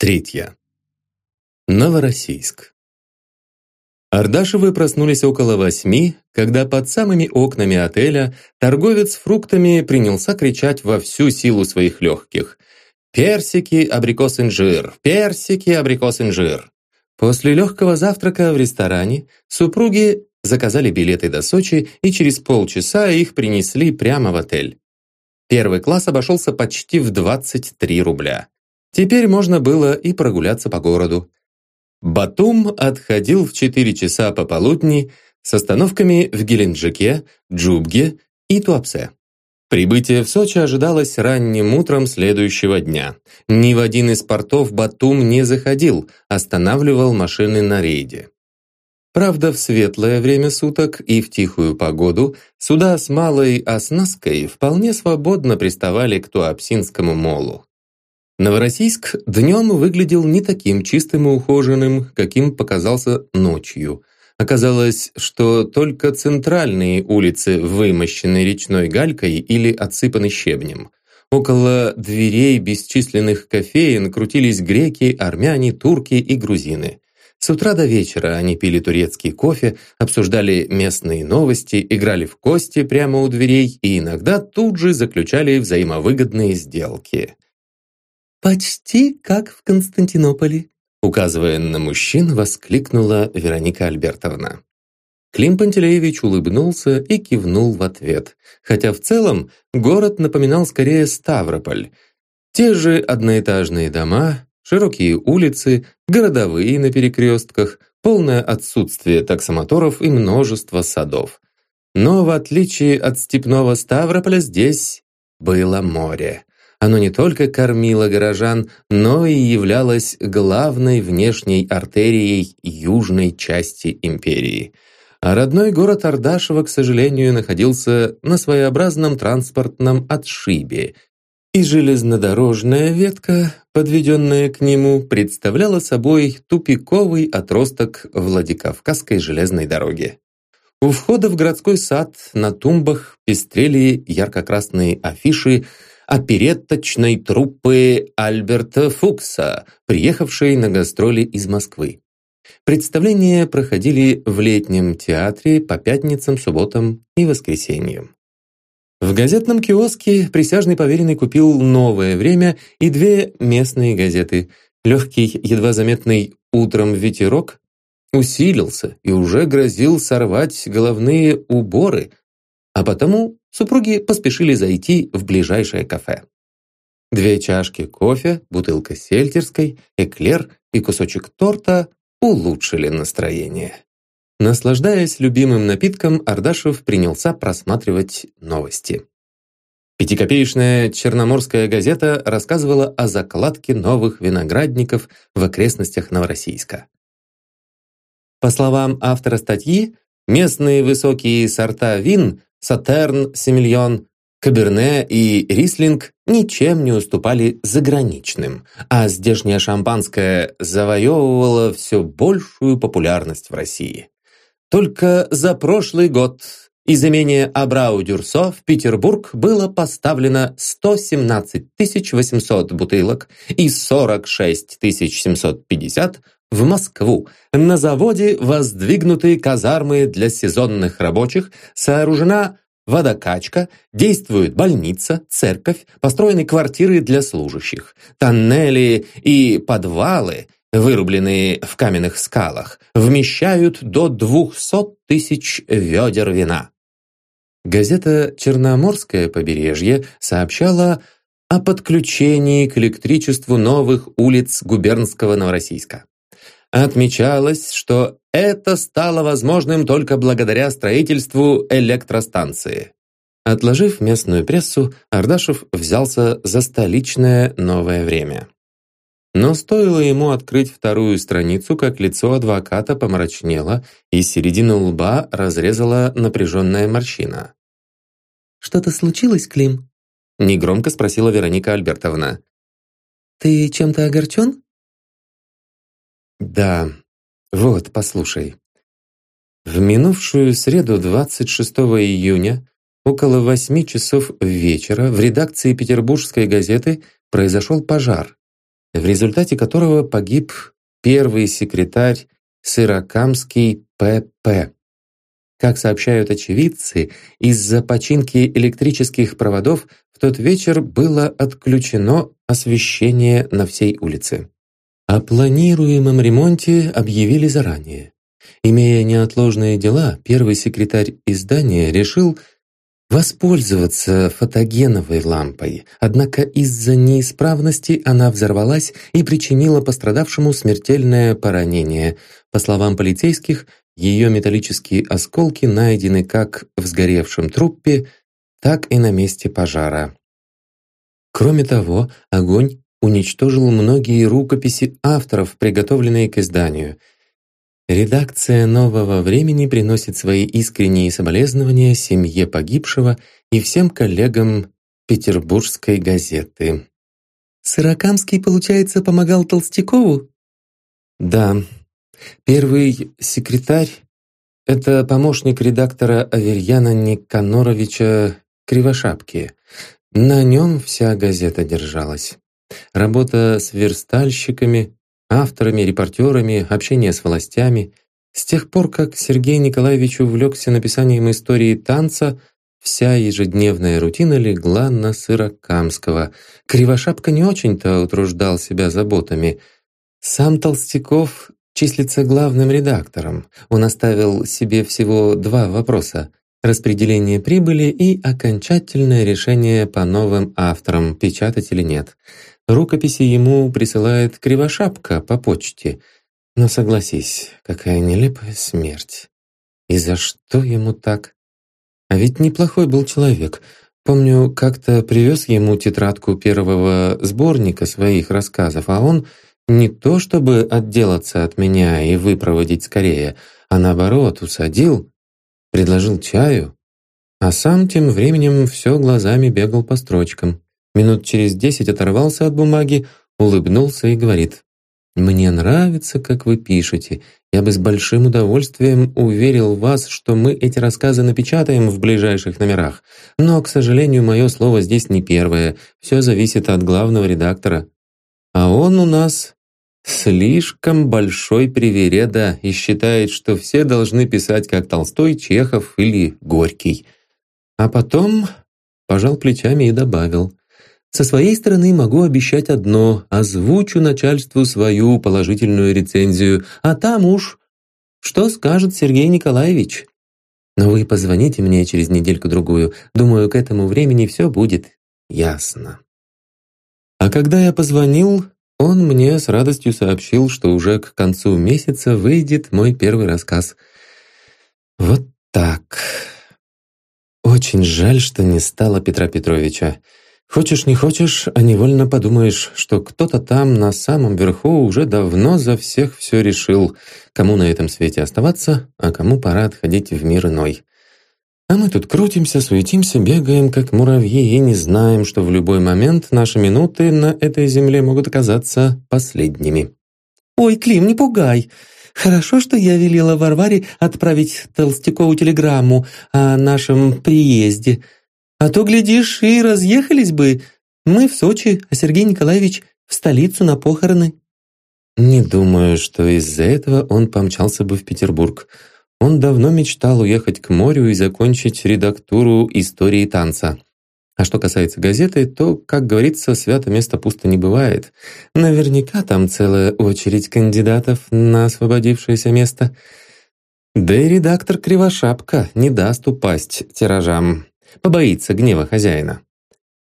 Третья. Новороссийск. Ардашевы проснулись около восьми, когда под самыми окнами отеля торговец фруктами принялся кричать во всю силу своих легких. «Персики, абрикос инжир! Персики, абрикос инжир!» После легкого завтрака в ресторане супруги заказали билеты до Сочи и через полчаса их принесли прямо в отель. Первый класс обошелся почти в 23 рубля. Теперь можно было и прогуляться по городу. Батум отходил в 4 часа пополудни с остановками в Геленджике, Джубге и Туапсе. Прибытие в Сочи ожидалось ранним утром следующего дня. Ни в один из портов Батум не заходил, останавливал машины на рейде. Правда, в светлое время суток и в тихую погоду суда с малой оснасткой вполне свободно приставали к Туапсинскому молу. Новороссийск днем выглядел не таким чистым и ухоженным, каким показался ночью. Оказалось, что только центральные улицы вымощены речной галькой или отсыпаны щебнем. Около дверей бесчисленных кофеин крутились греки, армяне, турки и грузины. С утра до вечера они пили турецкий кофе, обсуждали местные новости, играли в кости прямо у дверей и иногда тут же заключали взаимовыгодные сделки. «Почти как в Константинополе», указывая на мужчин, воскликнула Вероника Альбертовна. Клим Пантелеевич улыбнулся и кивнул в ответ, хотя в целом город напоминал скорее Ставрополь. Те же одноэтажные дома, широкие улицы, городовые на перекрестках, полное отсутствие таксомоторов и множество садов. Но в отличие от степного Ставрополя здесь было море. Оно не только кормило горожан, но и являлось главной внешней артерией южной части империи. А родной город Ардашево, к сожалению, находился на своеобразном транспортном отшибе, и железнодорожная ветка, подведенная к нему, представляла собой тупиковый отросток Владикавказской железной дороги. У входа в городской сад на тумбах пестрели ярко-красные афиши оперетточной труппы Альберта Фукса, приехавшей на гастроли из Москвы. Представления проходили в летнем театре по пятницам, субботам и воскресеньям. В газетном киоске присяжный поверенный купил «Новое время» и две местные газеты. Легкий, едва заметный «Утром ветерок» усилился и уже грозил сорвать головные уборы, а потому супруги поспешили зайти в ближайшее кафе. Две чашки кофе, бутылка сельтерской, эклер и кусочек торта улучшили настроение. Наслаждаясь любимым напитком, Ардашев принялся просматривать новости. Пятикопеечная черноморская газета рассказывала о закладке новых виноградников в окрестностях Новороссийска. По словам автора статьи, местные высокие сорта вин Сатерн, Семильон, Каберне и Рислинг ничем не уступали заграничным, а здешнее шампанское завоевывало все большую популярность в России. Только за прошлый год из имения Абрау-Дюрсо в Петербург было поставлено 117 800 бутылок и 46 750 в Москву. На заводе воздвигнуты казармы для сезонных рабочих, сооружена водокачка, действует больница, церковь, построены квартиры для служащих, тоннели и подвалы, вырубленные в каменных скалах, вмещают до 200 тысяч ведер вина. Газета «Черноморское побережье» сообщала о подключении к электричеству новых улиц губернского Новороссийска. Отмечалось, что это стало возможным только благодаря строительству электростанции. Отложив местную прессу, Ардашев взялся за столичное новое время. Но стоило ему открыть вторую страницу, как лицо адвоката помрачнело, и середину лба разрезала напряженная морщина. «Что-то случилось, Клим?» Негромко спросила Вероника Альбертовна. «Ты чем-то огорчен?» Да, вот, послушай. В минувшую среду 26 июня около 8 часов вечера в редакции Петербургской газеты произошел пожар. в результате которого погиб первый секретарь Сырокамский П.П. Как сообщают очевидцы, из-за починки электрических проводов в тот вечер было отключено освещение на всей улице. О планируемом ремонте объявили заранее. Имея неотложные дела, первый секретарь издания решил воспользоваться фотогеновой лампой, однако из-за неисправности она взорвалась и причинила пострадавшему смертельное поранение. По словам полицейских, ее металлические осколки найдены как в сгоревшем трупе, так и на месте пожара. Кроме того, огонь уничтожил многие рукописи авторов, приготовленные к изданию. Редакция «Нового времени» приносит свои искренние соболезнования семье погибшего и всем коллегам Петербургской газеты. «Сырокамский, получается, помогал Толстякову?» «Да, Первый секретарь — это помощник редактора Аверьяна Никаноровича Кривошапки. На нем вся газета держалась. Работа с верстальщиками, авторами, репортерами, общение с властями. С тех пор, как Сергей Николаевич увлекся написанием истории танца, вся ежедневная рутина легла на Сырокамского. Кривошапка не очень-то утруждал себя заботами. Сам Толстяков числится главным редактором. Он оставил себе всего два вопроса – распределение прибыли и окончательное решение по новым авторам, печатать или нет. Рукописи ему присылает Кривошапка по почте. Но согласись, какая нелепая смерть. И за что ему так? А ведь неплохой был человек. Помню, как-то привез ему тетрадку первого сборника своих рассказов, а он – не то чтобы отделаться от меня и выпроводить скорее, а наоборот усадил, предложил чаю, а сам тем временем все глазами бегал по строчкам. Минут через десять оторвался от бумаги, улыбнулся и говорит, «Мне нравится, как вы пишете. Я бы с большим удовольствием уверил вас, что мы эти рассказы напечатаем в ближайших номерах. Но, к сожалению, мое слово здесь не первое. Все зависит от главного редактора. А он у нас слишком большой привереда и считает, что все должны писать как Толстой, Чехов или Горький. А потом пожал плечами и добавил. «Со своей стороны могу обещать одно, озвучу начальству свою положительную рецензию, а там уж что скажет Сергей Николаевич. Но вы позвоните мне через недельку-другую, думаю, к этому времени все будет ясно». А когда я позвонил, он мне с радостью сообщил, что уже к концу месяца выйдет мой первый рассказ. Вот так. Очень жаль, что не стало Петра Петровича. Хочешь не хочешь, а невольно подумаешь, что кто-то там на самом верху уже давно за всех все решил, кому на этом свете оставаться, а кому пора отходить в мир иной. А мы тут крутимся, суетимся, бегаем, как муравьи, и не знаем, что в любой момент наши минуты на этой земле могут оказаться последними. «Ой, Клим, не пугай! Хорошо, что я велела Варваре отправить Толстякову телеграмму о нашем приезде. А то, глядишь, и разъехались бы. Мы в Сочи, а Сергей Николаевич в столицу на похороны». Не думаю, что из-за этого он помчался бы в Петербург. Он давно мечтал уехать к морю и закончить редактуру истории танца. А что касается газеты, то, как говорится, свято место пусто не бывает. Наверняка там целая очередь кандидатов на освободившееся место. Да и редактор Кривошапка не даст упасть тиражам. Побоится гнева хозяина.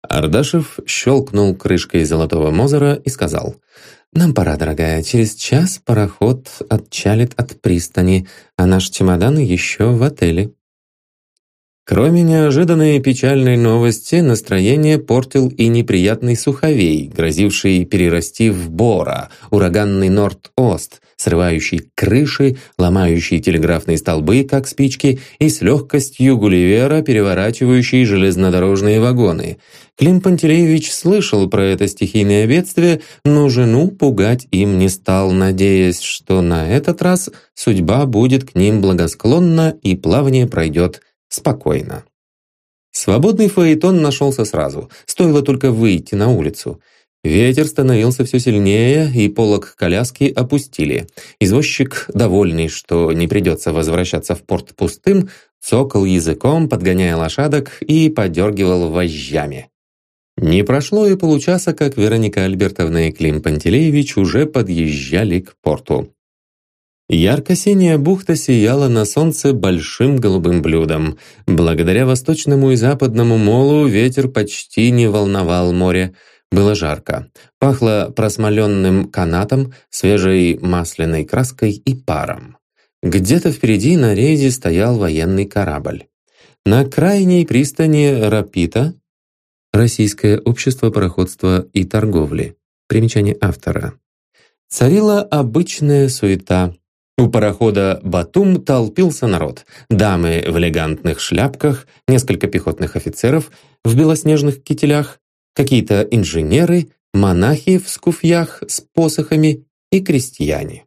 Ардашев щелкнул крышкой золотого Мозера и сказал — «Нам пора, дорогая. Через час пароход отчалит от пристани, а наш чемодан еще в отеле». Кроме неожиданной печальной новости, настроение портил и неприятный суховей, грозивший перерасти в бора, ураганный Норд-Ост, срывающий крыши, ломающий телеграфные столбы, как спички, и с легкостью Гулливера переворачивающий железнодорожные вагоны. Клим Пантелеевич слышал про это стихийное бедствие, но жену пугать им не стал, надеясь, что на этот раз судьба будет к ним благосклонна и плавание пройдет спокойно. Свободный фаэтон нашелся сразу, стоило только выйти на улицу. Ветер становился все сильнее, и полог коляски опустили. Извозчик, довольный, что не придется возвращаться в порт пустым, цокал языком, подгоняя лошадок и подергивал вожжами. Не прошло и получаса, как Вероника Альбертовна и Клим Пантелеевич уже подъезжали к порту. Ярко-синяя бухта сияла на солнце большим голубым блюдом. Благодаря восточному и западному молу ветер почти не волновал море. Было жарко. Пахло просмоленным канатом, свежей масляной краской и паром. Где-то впереди на рейде стоял военный корабль. На крайней пристани Рапита Российское общество пароходства и торговли. Примечание автора. Царила обычная суета. У парохода «Батум» толпился народ. Дамы в элегантных шляпках, несколько пехотных офицеров в белоснежных кителях, какие-то инженеры, монахи в скуфьях с посохами и крестьяне.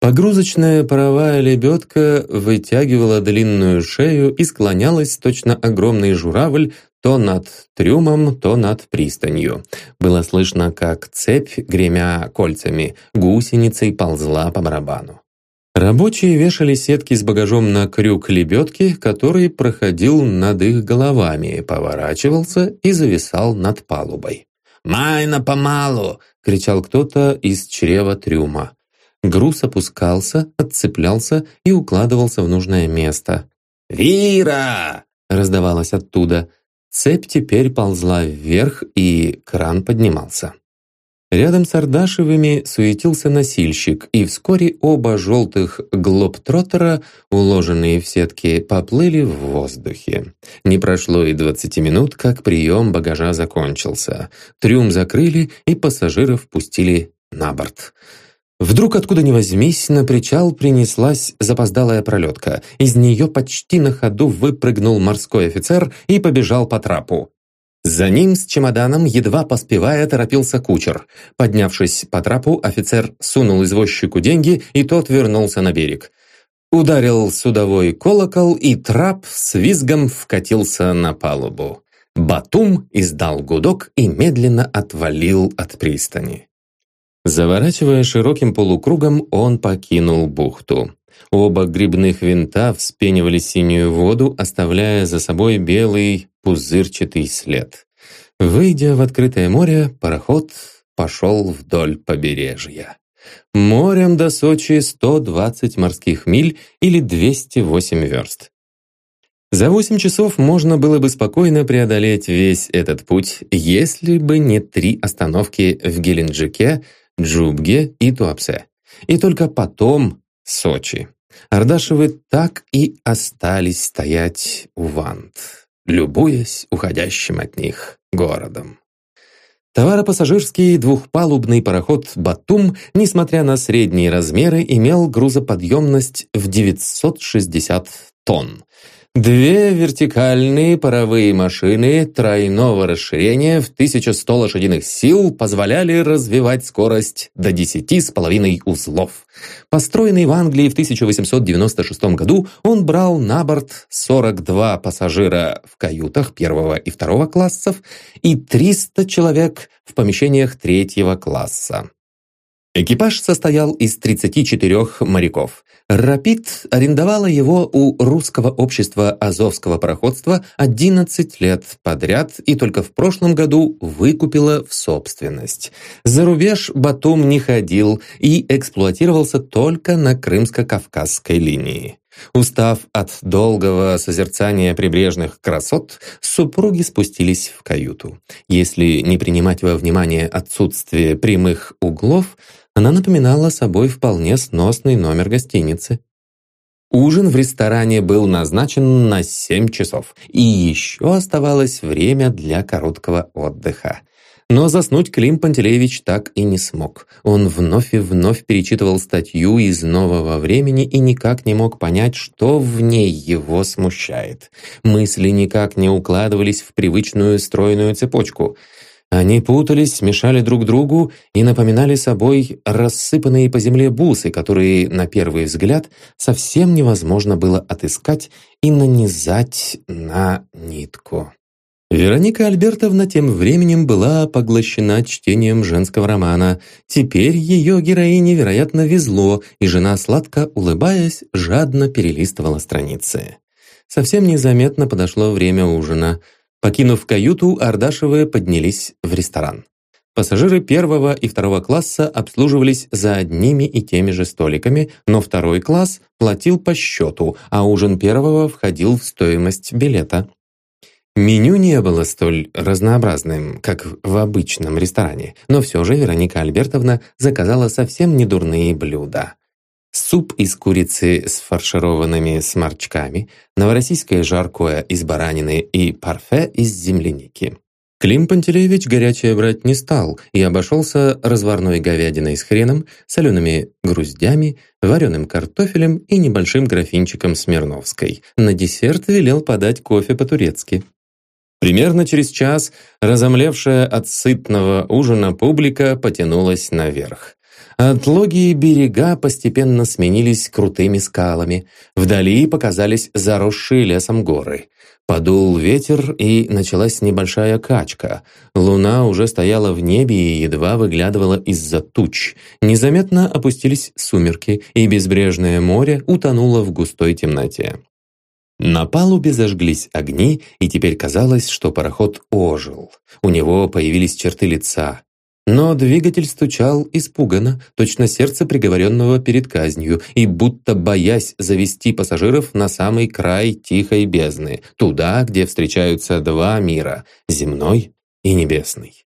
Погрузочная паровая лебедка вытягивала длинную шею и склонялась, точно огромный журавль, то над трюмом, то над пристанью. Было слышно, как цепь, гремя кольцами, гусеницей ползла по барабану. Рабочие вешали сетки с багажом на крюк лебедки, который проходил над их головами, поворачивался и зависал над палубой. «Майна помалу!» — кричал кто-то из чрева трюма. Груз опускался, отцеплялся и укладывался в нужное место. «Вира!» — раздавалось оттуда. Цепь теперь ползла вверх, и кран поднимался. Рядом с Ардашевыми суетился носильщик, и вскоре оба желтых глобтроттера, уложенные в сетки, поплыли в воздухе. Не прошло и двадцати минут, как прием багажа закончился. Трюм закрыли, и пассажиров пустили на борт. Вдруг, откуда ни возьмись, на причал принеслась запоздалая пролетка. Из нее почти на ходу выпрыгнул морской офицер и побежал по трапу. За ним с чемоданом, едва поспевая, торопился кучер. Поднявшись по трапу, офицер сунул извозчику деньги, и тот вернулся на берег. Ударил судовой колокол, и трап с визгом вкатился на палубу. Батум издал гудок и медленно отвалил от пристани. Заворачивая широким полукругом, он покинул бухту. Оба грибных винта вспенивали синюю воду, оставляя за собой белый пузырчатый след. Выйдя в открытое море, пароход пошел вдоль побережья. Морем до Сочи 120 морских миль или 208 верст. За 8 часов можно было бы спокойно преодолеть весь этот путь, если бы не три остановки в Геленджике – Джубге и Туапсе. И только потом Сочи. Ардашевы так и остались стоять у вант, любуясь уходящим от них городом. Товаропассажирский двухпалубный пароход «Батум», несмотря на средние размеры, имел грузоподъемность в 960 тонн. Две вертикальные паровые машины тройного расширения в 1100 лошадиных сил позволяли развивать скорость до 10,5 узлов. Построенный в Англии в 1896 году, он брал на борт 42 пассажира в каютах первого и второго классов и 300 человек в помещениях третьего класса. Экипаж состоял из 34 моряков. «Рапид» арендовала его у русского общества Азовского пароходства 11 лет подряд и только в прошлом году выкупила в собственность. За рубеж Батум не ходил и эксплуатировался только на Крымско-Кавказской линии. Устав от долгого созерцания прибрежных красот, супруги спустились в каюту. Если не принимать во внимание отсутствие прямых углов – она напоминала собой вполне сносный номер гостиницы. Ужин в ресторане был назначен на 7 часов, и еще оставалось время для короткого отдыха. Но заснуть Клим Пантелеевич так и не смог. Он вновь и вновь перечитывал статью из «Нового времени» и никак не мог понять, что в ней его смущает. Мысли никак не укладывались в привычную стройную цепочку – они путались, смешали друг другу и напоминали собой рассыпанные по земле бусы, которые, на первый взгляд, совсем невозможно было отыскать и нанизать на нитку. Вероника Альбертовна тем временем была поглощена чтением женского романа. Теперь ее героине, вероятно, везло, и жена, сладко улыбаясь, жадно перелистывала страницы. Совсем незаметно подошло время ужина. Покинув каюту, Ардашевы поднялись в ресторан. Пассажиры первого и второго класса обслуживались за одними и теми же столиками, но второй класс платил по счету, а ужин первого входил в стоимость билета. Меню не было столь разнообразным, как в обычном ресторане, но все же Вероника Альбертовна заказала совсем недурные блюда. Суп из курицы с фаршированными сморчками, новороссийское жаркое из баранины и парфе из земляники. Клим Пантелеевич горячее брать не стал и обошелся разварной говядиной с хреном, солеными груздями, вареным картофелем и небольшим графинчиком Смирновской. На десерт велел подать кофе по-турецки. Примерно через час разомлевшая от сытного ужина публика потянулась наверх. Отлогие берега постепенно сменились крутыми скалами. Вдали показались заросшие лесом горы. Подул ветер, и началась небольшая качка. Луна уже стояла в небе и едва выглядывала из-за туч. Незаметно опустились сумерки, и безбрежное море утонуло в густой темноте. На палубе зажглись огни, и теперь казалось, что пароход ожил. У него появились черты лица. Но двигатель стучал испуганно, точно сердце приговоренного перед казнью, и будто боясь завести пассажиров на самый край тихой бездны, туда, где встречаются два мира — земной и небесный.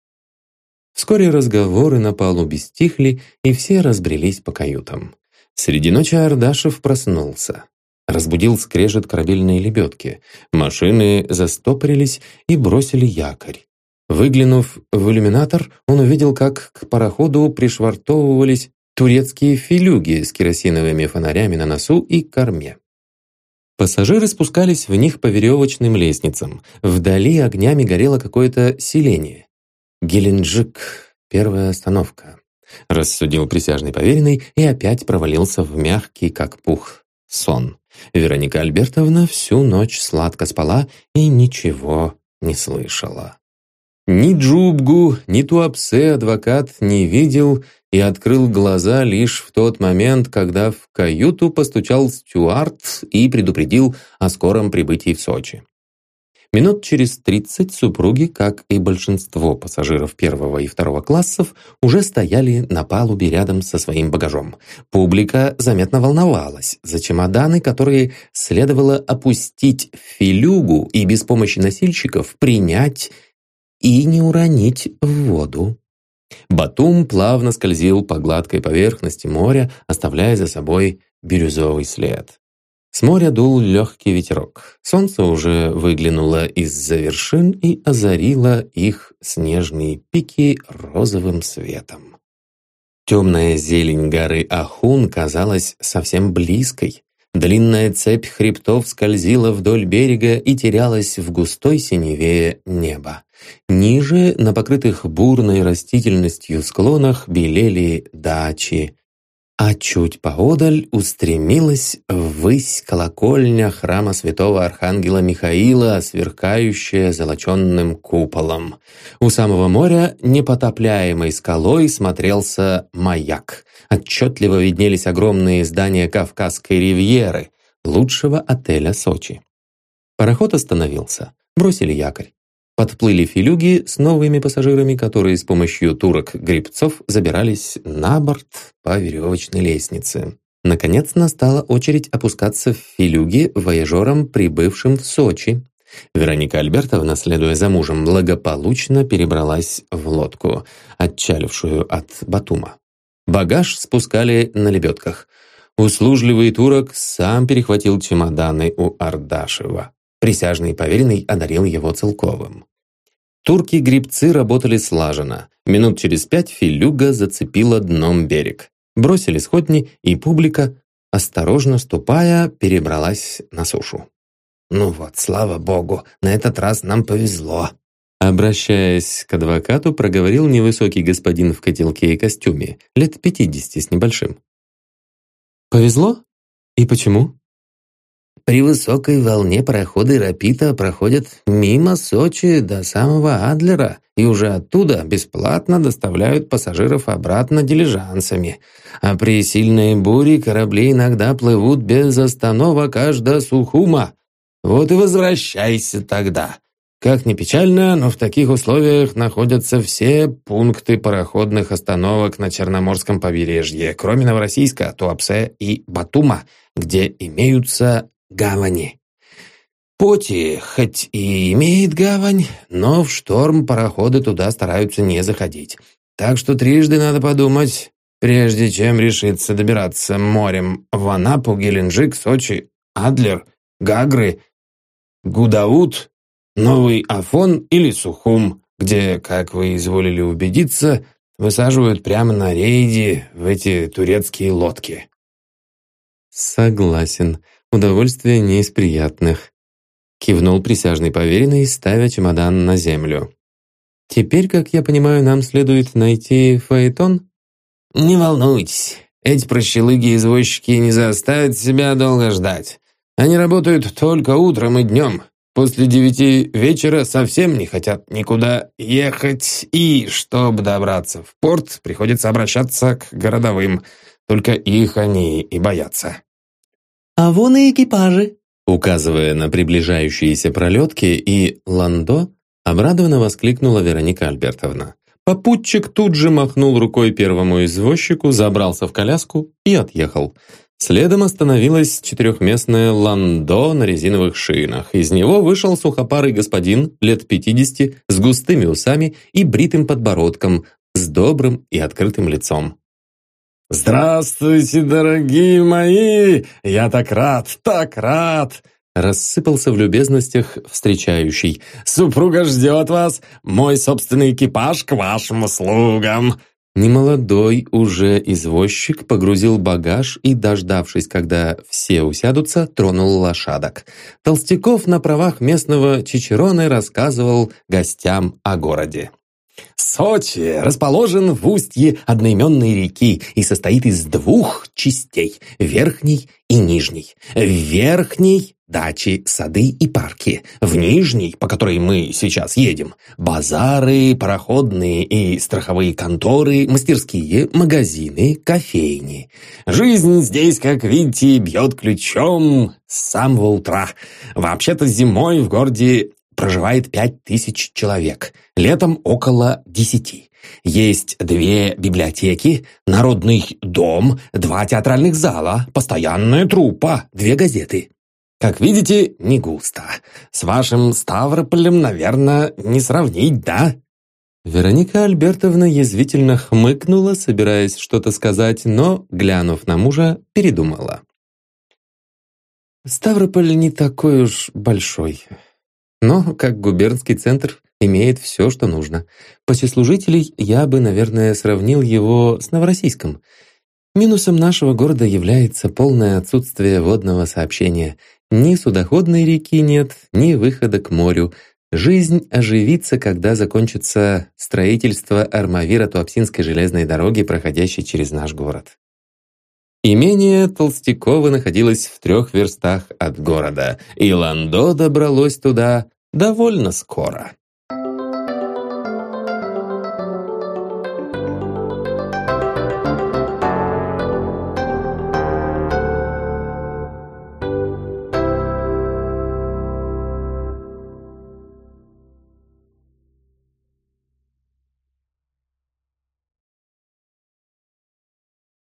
Вскоре разговоры на палубе стихли, и все разбрелись по каютам. Среди ночи Ардашев проснулся. Разбудил скрежет корабельной лебедки. Машины застопорились и бросили якорь. Выглянув в иллюминатор, он увидел, как к пароходу пришвартовывались турецкие филюги с керосиновыми фонарями на носу и корме. Пассажиры спускались в них по веревочным лестницам. Вдали огнями горело какое-то селение. «Геленджик. Первая остановка», — рассудил присяжный поверенный и опять провалился в мягкий, как пух, сон. Вероника Альбертовна всю ночь сладко спала и ничего не слышала. Ни Джубгу, ни Туапсе адвокат не видел и открыл глаза лишь в тот момент, когда в каюту постучал Стюарт и предупредил о скором прибытии в Сочи. Минут через тридцать супруги, как и большинство пассажиров первого и второго классов, уже стояли на палубе рядом со своим багажом. Публика заметно волновалась за чемоданы, которые следовало опустить в филюгу и без помощи носильщиков принять и не уронить в воду. Батум плавно скользил по гладкой поверхности моря, оставляя за собой бирюзовый след. С моря дул легкий ветерок. Солнце уже выглянуло из-за вершин и озарило их снежные пики розовым светом. Темная зелень горы Ахун казалась совсем близкой. Длинная цепь хребтов скользила вдоль берега и терялась в густой синеве неба. Ниже, на покрытых бурной растительностью склонах, белели дачи, а чуть поодаль устремилась ввысь колокольня храма святого архангела Михаила, сверкающая золоченным куполом. У самого моря непотопляемой скалой смотрелся маяк. Отчетливо виднелись огромные здания Кавказской ривьеры, лучшего отеля Сочи. Пароход остановился, бросили якорь. Подплыли филюги с новыми пассажирами, которые с помощью турок-грибцов забирались на борт по веревочной лестнице. Наконец настала очередь опускаться в филюги вояжерам, прибывшим в Сочи. Вероника Альбертовна, следуя за мужем, благополучно перебралась в лодку, отчалившую от Батума. Багаж спускали на лебедках. Услужливый турок сам перехватил чемоданы у Ардашева. Присяжный поверенный одарил его целковым. Турки-грибцы работали слаженно. Минут через пять филюга зацепила дном берег. Бросили сходни, и публика, осторожно ступая, перебралась на сушу. «Ну вот, слава богу, на этот раз нам повезло», Обращаясь к адвокату, проговорил невысокий господин в котелке и костюме, лет пятидесяти с небольшим. «Повезло? И почему?» При высокой волне пароходы Рапита проходят мимо Сочи до самого Адлера и уже оттуда бесплатно доставляют пассажиров обратно дилижансами. А при сильной буре корабли иногда плывут без остановок аж до Сухума. Вот и возвращайся тогда. Как ни печально, но в таких условиях находятся все пункты пароходных остановок на Черноморском побережье, кроме Новороссийска, Туапсе и Батума, где имеются гавани. Поти хоть и имеет гавань, но в шторм пароходы туда стараются не заходить. Так что трижды надо подумать, прежде чем решиться добираться морем в Анапу, Геленджик, Сочи, Адлер, Гагры, Гудаут Новый Афон или Сухум, где, как вы изволили убедиться, высаживают прямо на рейде в эти турецкие лодки. Согласен, удовольствие не из приятных. Кивнул присяжный поверенный, ставя чемодан на землю. Теперь, как я понимаю, нам следует найти Фаэтон? Не волнуйтесь, эти прощелыги-извозчики не заставят себя долго ждать. Они работают только утром и днем, После девяти вечера совсем не хотят никуда ехать, и, чтобы добраться в порт, приходится обращаться к городовым. Только их они и боятся. «А вон и экипажи!» Указывая на приближающиеся пролетки и ландо, обрадованно воскликнула Вероника Альбертовна. Попутчик тут же махнул рукой первому извозчику, забрался в коляску и отъехал. Следом остановилось четырехместное ландо на резиновых шинах. Из него вышел сухопарый господин лет 50 с густыми усами и бритым подбородком, с добрым и открытым лицом. «Здравствуйте, дорогие мои! Я так рад, так рад!» Рассыпался в любезностях встречающий. «Супруга ждет вас! Мой собственный экипаж к вашим услугам!» Немолодой уже извозчик погрузил багаж и, дождавшись, когда все усядутся, тронул лошадок. Толстяков на правах местного Чичероны рассказывал гостям о городе. Сочи расположен в устье одноименной реки и состоит из двух частей – верхней и нижней. В верхней – дачи, сады и парки. В нижней, по которой мы сейчас едем – базары, пароходные и страховые конторы, мастерские, магазины, кофейни. Жизнь здесь, как видите, бьет ключом с самого утра. Вообще-то зимой в городе проживает пять тысяч человек, летом около десяти. Есть две библиотеки, народный дом, два театральных зала, постоянная труппа, две газеты. Как видите, не густо. С вашим Ставрополем, наверное, не сравнить, да? Вероника Альбертовна язвительно хмыкнула, собираясь что-то сказать, но, глянув на мужа, передумала. Ставрополь не такой уж большой но, как губернский центр, имеет все, что нужно. По числу я бы, наверное, сравнил его с Новороссийском. Минусом нашего города является полное отсутствие водного сообщения. Ни судоходной реки нет, ни выхода к морю. Жизнь оживится, когда закончится строительство Армавира-Туапсинской железной дороги, проходящей через наш город. Имение Толстякова находилось в трех верстах от города, и Ландо добралось туда довольно скоро.